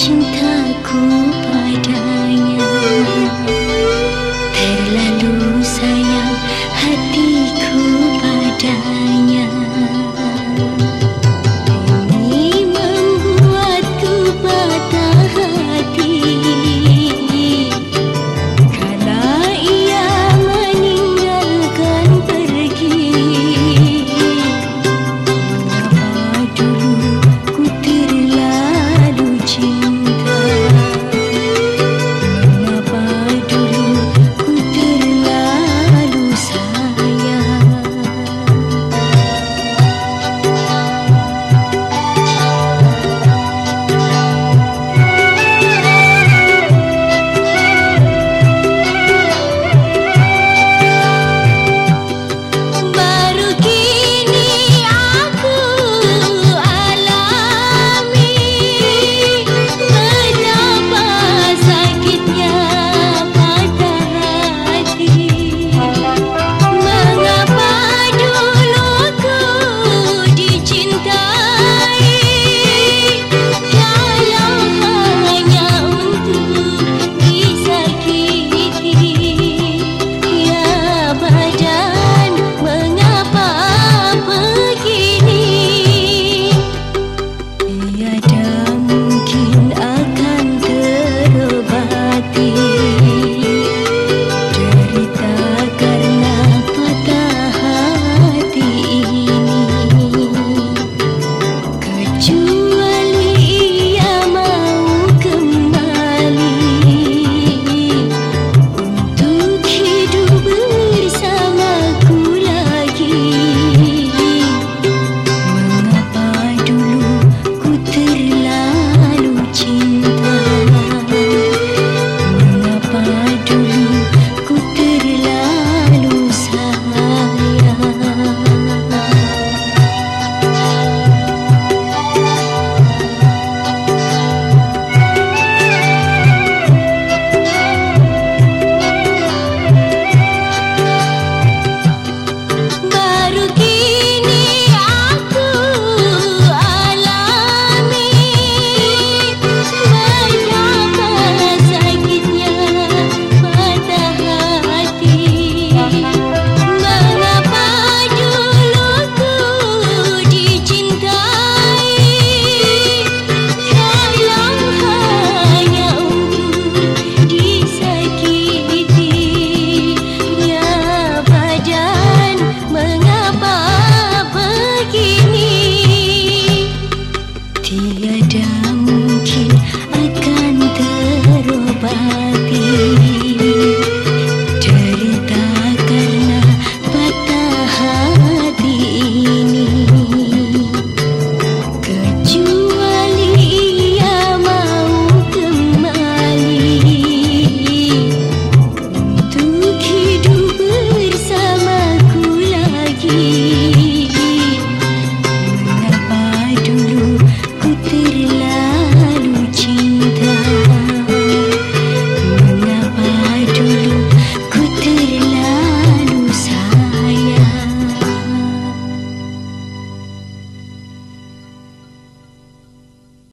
轻踏过。